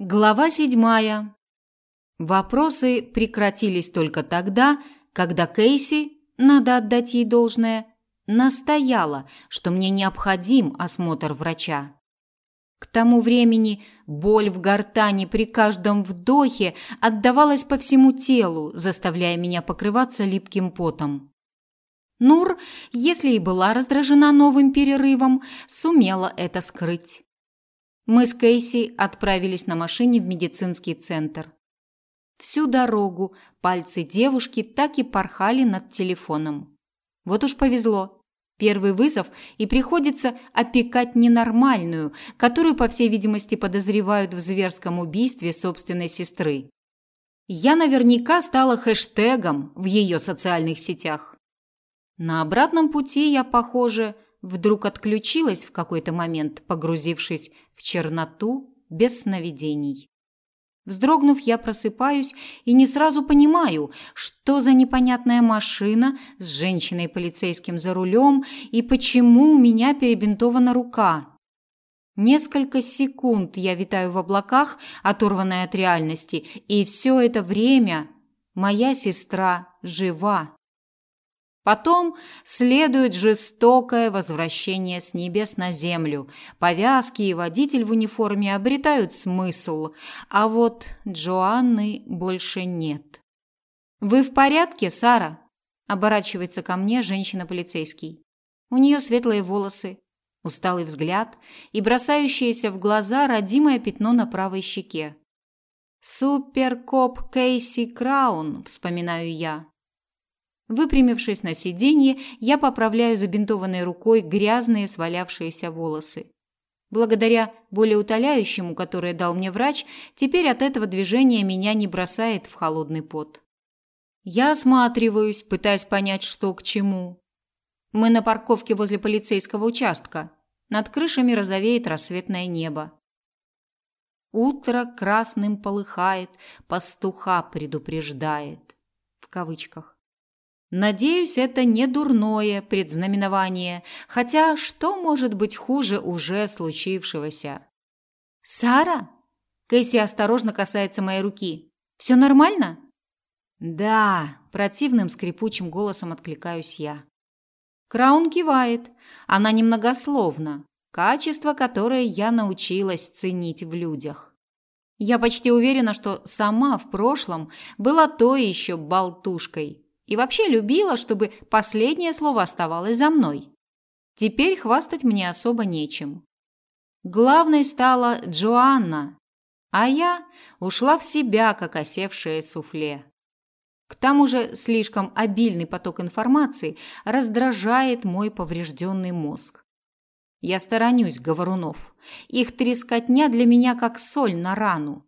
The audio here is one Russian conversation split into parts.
Глава седьмая. Вопросы прекратились только тогда, когда Кейси, надо отдать ей должное, настояла, что мне необходим осмотр врача. К тому времени боль в гортани при каждом вдохе отдавалась по всему телу, заставляя меня покрываться липким потом. Нур, если и была раздражена новым перерывом, сумела это скрыть. Мы с Кейси отправились на машине в медицинский центр. Всю дорогу пальцы девушки так и порхали над телефоном. Вот уж повезло. Первый вызов, и приходится опекать ненормальную, которую, по всей видимости, подозревают в зверском убийстве собственной сестры. Я наверняка стала хэштегом в ее социальных сетях. На обратном пути я, похоже, вдруг отключилась в какой-то момент, погрузившись в черноту без сновидений. Вздрогнув, я просыпаюсь и не сразу понимаю, что за непонятная машина с женщиной-полицейским за рулем и почему у меня перебинтована рука. Несколько секунд я витаю в облаках, оторванная от реальности, и все это время моя сестра жива. Потом следует жестокое возвращение с небес на землю. Повязки и водитель в униформе обретают смысл, а вот Джоанны больше нет. Вы в порядке, Сара? Оборачивается ко мне женщина-полицейский. У нее светлые волосы, усталый взгляд и бросающееся в глаза родимое пятно на правой щеке. Суперкоп Кейси Краун, вспоминаю я. Выпрямившись на сиденье, я поправляю забинтованной рукой грязные свалявшиеся волосы. Благодаря болеутоляющему, которое дал мне врач, теперь от этого движения меня не бросает в холодный пот. Я осматриваюсь, пытаясь понять, что к чему. Мы на парковке возле полицейского участка. Над крышами розовеет рассветное небо. Утро красным полыхает, пастуха предупреждает. В кавычках. Надеюсь, это не дурное предзнаменование, хотя что может быть хуже уже случившегося? Сара? Кэсси осторожно касается моей руки. Все нормально? Да, противным скрипучим голосом откликаюсь я. Краун кивает. Она немногословна, качество, которое я научилась ценить в людях. Я почти уверена, что сама в прошлом была той еще болтушкой, и вообще любила, чтобы последнее слово оставалось за мной. Теперь хвастать мне особо нечем. Главной стала Джоанна, а я ушла в себя, как осевшее суфле. К тому же слишком обильный поток информации раздражает мой поврежденный мозг. Я сторонюсь говорунов. Их трескотня для меня как соль на рану.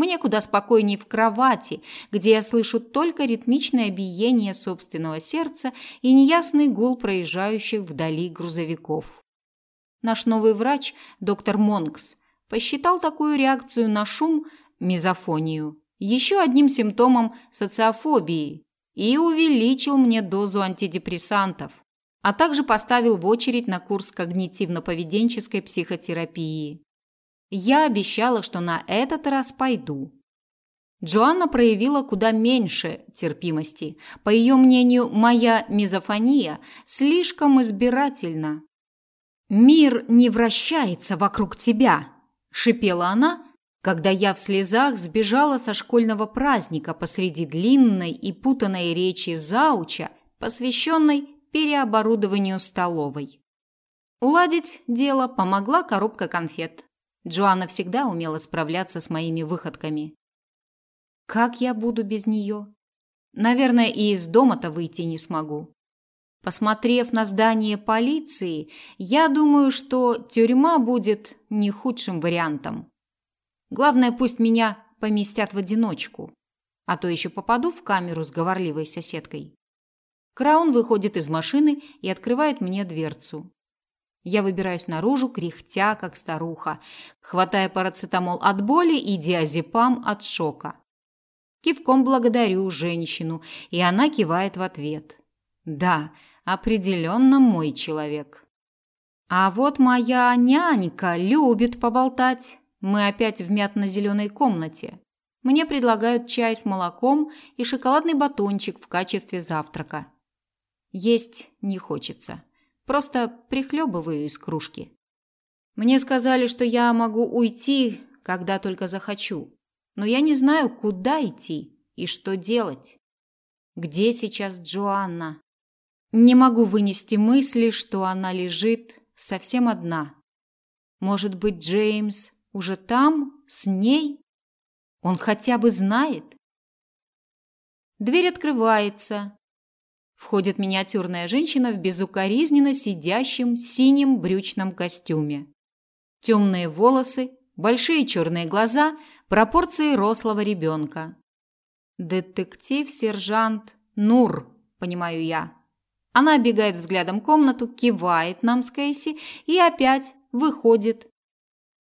Мне куда спокойнее в кровати, где я слышу только ритмичное биение собственного сердца и неясный гул проезжающих вдали грузовиков. Наш новый врач, доктор Монкс, посчитал такую реакцию на шум мизофонию еще одним симптомом социофобии и увеличил мне дозу антидепрессантов, а также поставил в очередь на курс когнитивно-поведенческой психотерапии. Я обещала, что на этот раз пойду. Джоанна проявила куда меньше терпимости. По ее мнению, моя мизофония слишком избирательна. «Мир не вращается вокруг тебя», – шипела она, когда я в слезах сбежала со школьного праздника посреди длинной и путанной речи зауча, посвященной переоборудованию столовой. Уладить дело помогла коробка конфет. Джоанна всегда умела справляться с моими выходками. Как я буду без нее? Наверное, и из дома-то выйти не смогу. Посмотрев на здание полиции, я думаю, что тюрьма будет не худшим вариантом. Главное, пусть меня поместят в одиночку, а то еще попаду в камеру с говорливой соседкой. Краун выходит из машины и открывает мне дверцу. Я выбираюсь наружу, кряхтя, как старуха, хватая парацетамол от боли и диазепам от шока. Кивком благодарю женщину, и она кивает в ответ. Да, определенно мой человек. А вот моя нянька любит поболтать. Мы опять в мятно-зеленой комнате. Мне предлагают чай с молоком и шоколадный батончик в качестве завтрака. Есть не хочется. Просто прихлебываю из кружки. Мне сказали, что я могу уйти, когда только захочу. Но я не знаю, куда идти и что делать. Где сейчас Джоанна? Не могу вынести мысли, что она лежит совсем одна. Может быть, Джеймс уже там, с ней? Он хотя бы знает? Дверь открывается. Входит миниатюрная женщина в безукоризненно сидящем синем брючном костюме. Темные волосы, большие черные глаза, пропорции рослого ребенка. Детектив-сержант Нур, понимаю я. Она оббегает взглядом комнату, кивает нам с Кейси и опять выходит.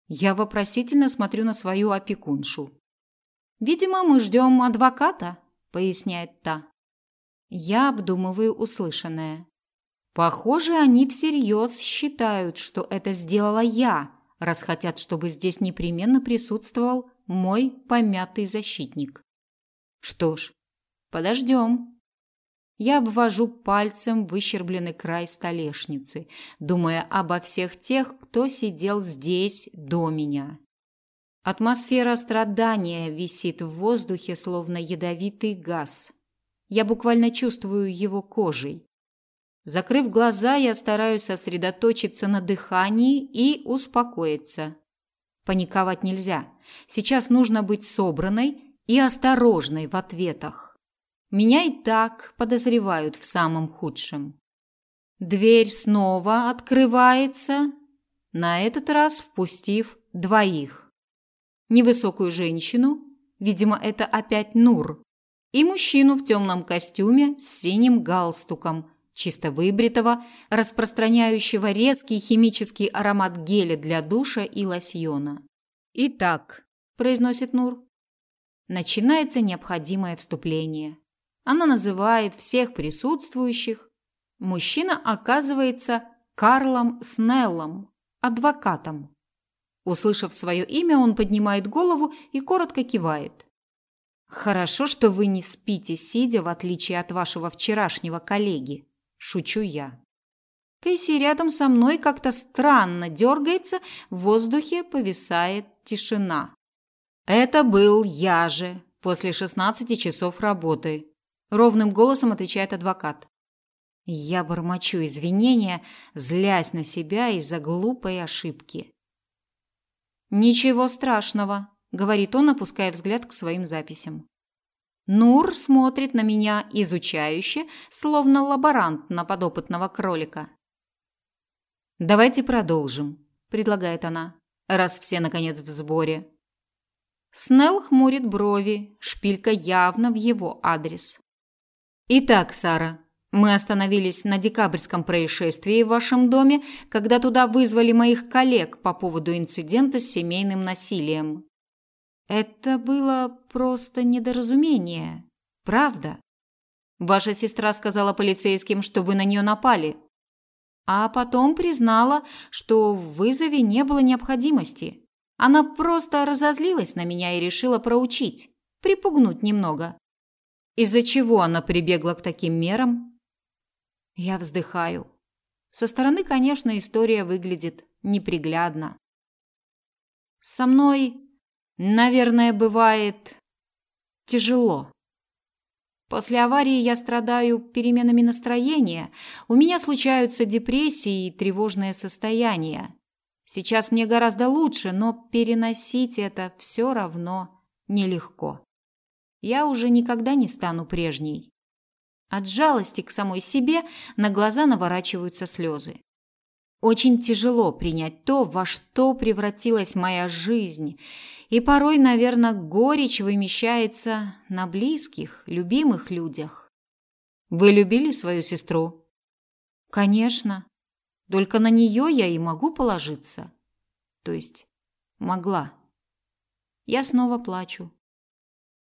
Я вопросительно смотрю на свою опекуншу. Видимо, мы ждем адвоката, поясняет та. Я обдумываю услышанное. Похоже, они всерьез считают, что это сделала я, раз хотят, чтобы здесь непременно присутствовал мой помятый защитник. Что ж, подождем. Я обвожу пальцем выщербленный край столешницы, думая обо всех тех, кто сидел здесь до меня. Атмосфера страдания висит в воздухе, словно ядовитый газ. Я буквально чувствую его кожей. Закрыв глаза, я стараюсь сосредоточиться на дыхании и успокоиться. Паниковать нельзя. Сейчас нужно быть собранной и осторожной в ответах. Меня и так подозревают в самом худшем. Дверь снова открывается, на этот раз впустив двоих. Невысокую женщину, видимо, это опять Нур, и мужчину в темном костюме с синим галстуком, чисто выбритого, распространяющего резкий химический аромат геля для душа и лосьона. «Итак», – произносит Нур, – начинается необходимое вступление. Она называет всех присутствующих. Мужчина оказывается Карлом Снеллом, адвокатом. Услышав свое имя, он поднимает голову и коротко кивает. Хорошо, что вы не спите сидя, в отличие от вашего вчерашнего коллеги, шучу я. Кейси рядом со мной как-то странно дергается, в воздухе повисает тишина. Это был я же после 16 часов работы ровным голосом отвечает адвокат. Я бормочу извинения, злясь на себя из-за глупой ошибки. Ничего страшного, говорит он, опуская взгляд к своим записям. Нур смотрит на меня изучающе, словно лаборант на подопытного кролика. Давайте продолжим, предлагает она, раз все наконец в сборе. Снелл хмурит брови, шпилька явно в его адрес. Итак, Сара, мы остановились на декабрьском происшествии в вашем доме, когда туда вызвали моих коллег по поводу инцидента с семейным насилием. Это было просто недоразумение. Правда? Ваша сестра сказала полицейским, что вы на нее напали, а потом признала, что в вызове не было необходимости. Она просто разозлилась на меня и решила проучить, припугнуть немного. Из-за чего она прибегла к таким мерам? Я вздыхаю. Со стороны, конечно, история выглядит неприглядно. Со мной, наверное, бывает тяжело. После аварии я страдаю переменами настроения, у меня случаются депрессии и тревожное состояние. Сейчас мне гораздо лучше, но переносить это все равно нелегко я уже никогда не стану прежней. От жалости к самой себе на глаза наворачиваются слезы. Очень тяжело принять то, во что превратилась моя жизнь, и порой, наверное, горечь вымещается на близких, любимых людях. Вы любили свою сестру? Конечно. Только на нее я и могу положиться. То есть могла. Я снова плачу.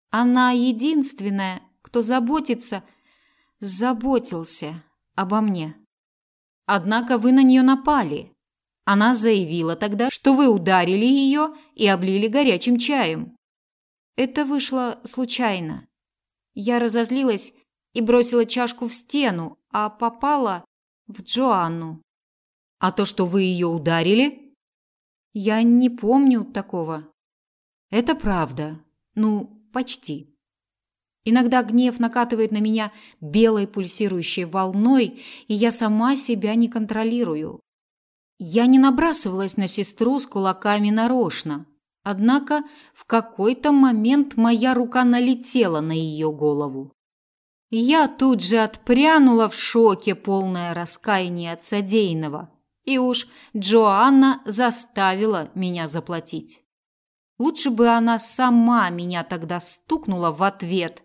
Она единственная, кто заботится, заботился обо мне. Однако вы на нее напали. Она заявила тогда, что вы ударили ее и облили горячим чаем. Это вышло случайно. Я разозлилась и бросила чашку в стену, а попала в Джоанну. А то, что вы ее ударили? Я не помню такого. Это правда. Ну, почти. Иногда гнев накатывает на меня белой пульсирующей волной, и я сама себя не контролирую. Я не набрасывалась на сестру с кулаками нарочно. Однако в какой-то момент моя рука налетела на ее голову. Я тут же отпрянула в шоке, полное раскаяние от содеянного. И уж Джоанна заставила меня заплатить. Лучше бы она сама меня тогда стукнула в ответ,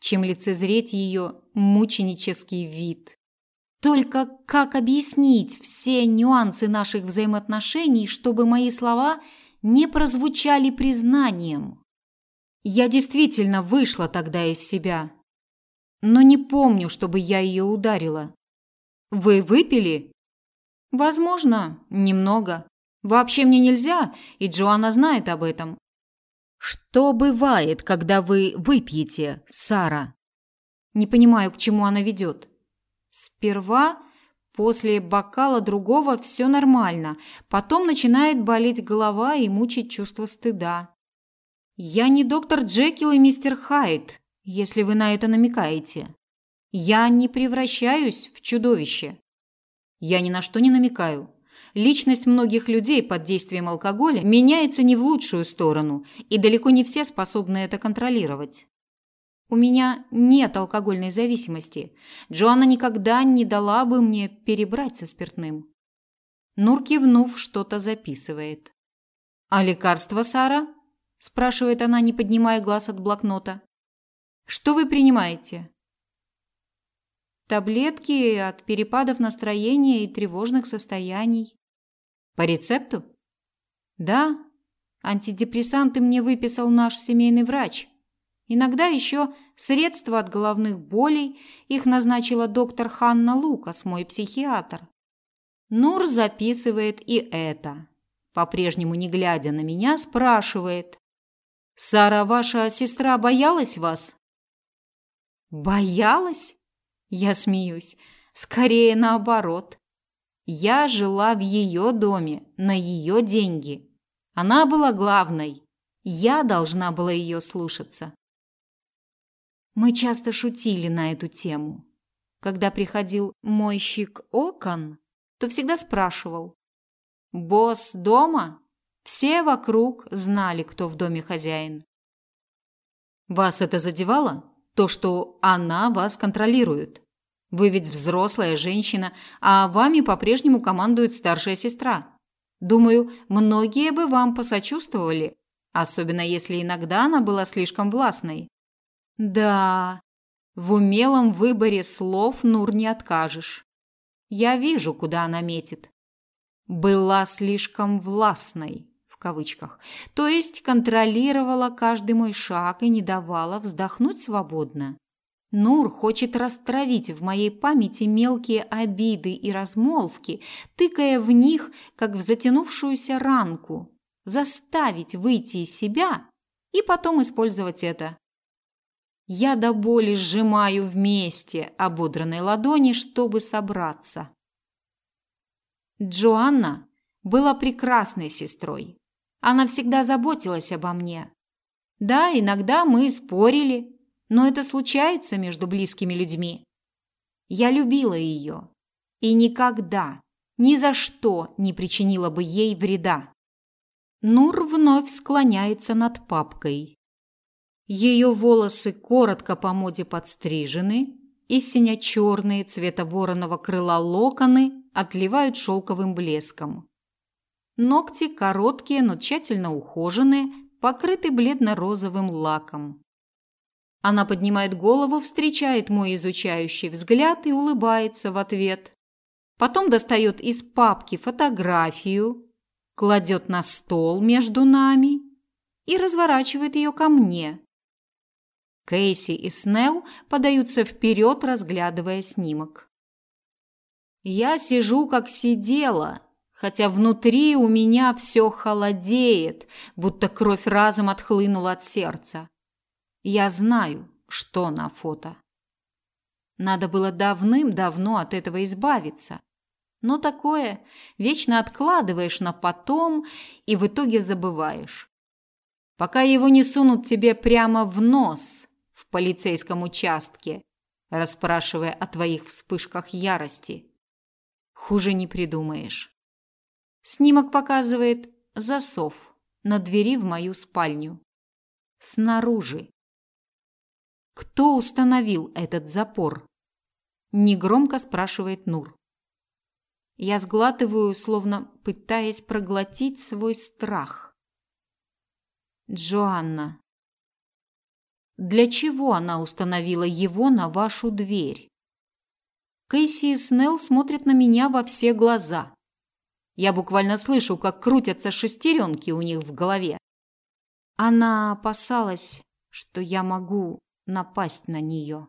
чем лицезреть ее мученический вид. Только как объяснить все нюансы наших взаимоотношений, чтобы мои слова не прозвучали признанием? Я действительно вышла тогда из себя, но не помню, чтобы я ее ударила. Вы выпили? Возможно, немного. Вообще мне нельзя, и Джоанна знает об этом. Что бывает, когда вы выпьете, Сара? Не понимаю, к чему она ведет. Сперва после бокала другого все нормально, потом начинает болеть голова и мучить чувство стыда. Я не доктор Джекил и мистер Хайд, если вы на это намекаете. Я не превращаюсь в чудовище. Я ни на что не намекаю. Личность многих людей под действием алкоголя меняется не в лучшую сторону, и далеко не все способны это контролировать. У меня нет алкогольной зависимости. Джоанна никогда не дала бы мне перебрать со спиртным. Нур кивнув, что-то записывает. А лекарство, Сара? спрашивает она, не поднимая глаз от блокнота. Что вы принимаете? Таблетки от перепадов настроения и тревожных состояний. По рецепту? Да. Антидепрессанты мне выписал наш семейный врач. Иногда еще средства от головных болей, их назначила доктор Ханна Лукас, мой психиатр. Нур записывает и это. По-прежнему не глядя на меня, спрашивает: "Сара, ваша сестра боялась вас?" Боялась? Я смеюсь. Скорее наоборот. Я жила в ее доме, на ее деньги. Она была главной. Я должна была ее слушаться. Мы часто шутили на эту тему. Когда приходил мойщик окон, то всегда спрашивал: "Босс дома?" Все вокруг знали, кто в доме хозяин. Вас это задевало? То, что она вас контролирует? Вы ведь взрослая женщина, а вами по-прежнему командует старшая сестра. Думаю, многие бы вам посочувствовали, особенно если иногда она была слишком властной. Да, в умелом выборе слов Нур не откажешь. Я вижу, куда она метит. Была слишком властной в кавычках. То есть контролировала каждый мой шаг и не давала вздохнуть свободно. Нур хочет растравить в моей памяти мелкие обиды и размолвки, тыкая в них, как в затянувшуюся ранку, заставить выйти из себя и потом использовать это. Я до боли сжимаю вместе ободранные ладони, чтобы собраться. Джоанна была прекрасной сестрой. Она всегда заботилась обо мне. Да, иногда мы спорили, но это случается между близкими людьми. Я любила ее и никогда, ни за что не причинила бы ей вреда. Нур вновь склоняется над папкой. Ее волосы коротко по моде подстрижены, и сине-черные цвета вороного крыла локоны отливают шелковым блеском. Ногти короткие, но тщательно ухоженные, покрыты бледно-розовым лаком. Она поднимает голову, встречает мой изучающий взгляд и улыбается в ответ. Потом достает из папки фотографию, кладет на стол между нами и разворачивает ее ко мне. Кейси и Снелл подаются вперед, разглядывая снимок. Я сижу, как сидела, хотя внутри у меня все холодеет, будто кровь разом отхлынула от сердца. Я знаю, что на фото. Надо было давным-давно от этого избавиться. Но такое вечно откладываешь на потом и в итоге забываешь. Пока его не сунут тебе прямо в нос в полицейском участке, расспрашивая о твоих вспышках ярости. Хуже не придумаешь. Снимок показывает засов на двери в мою спальню. Снаружи. Кто установил этот запор? Негромко спрашивает Нур. Я сглатываю, словно пытаясь проглотить свой страх. Джоанна. Для чего она установила его на вашу дверь? Кейси и Снелл смотрят на меня во все глаза. Я буквально слышу, как крутятся шестеренки у них в голове. Она опасалась, что я могу напасть на нее.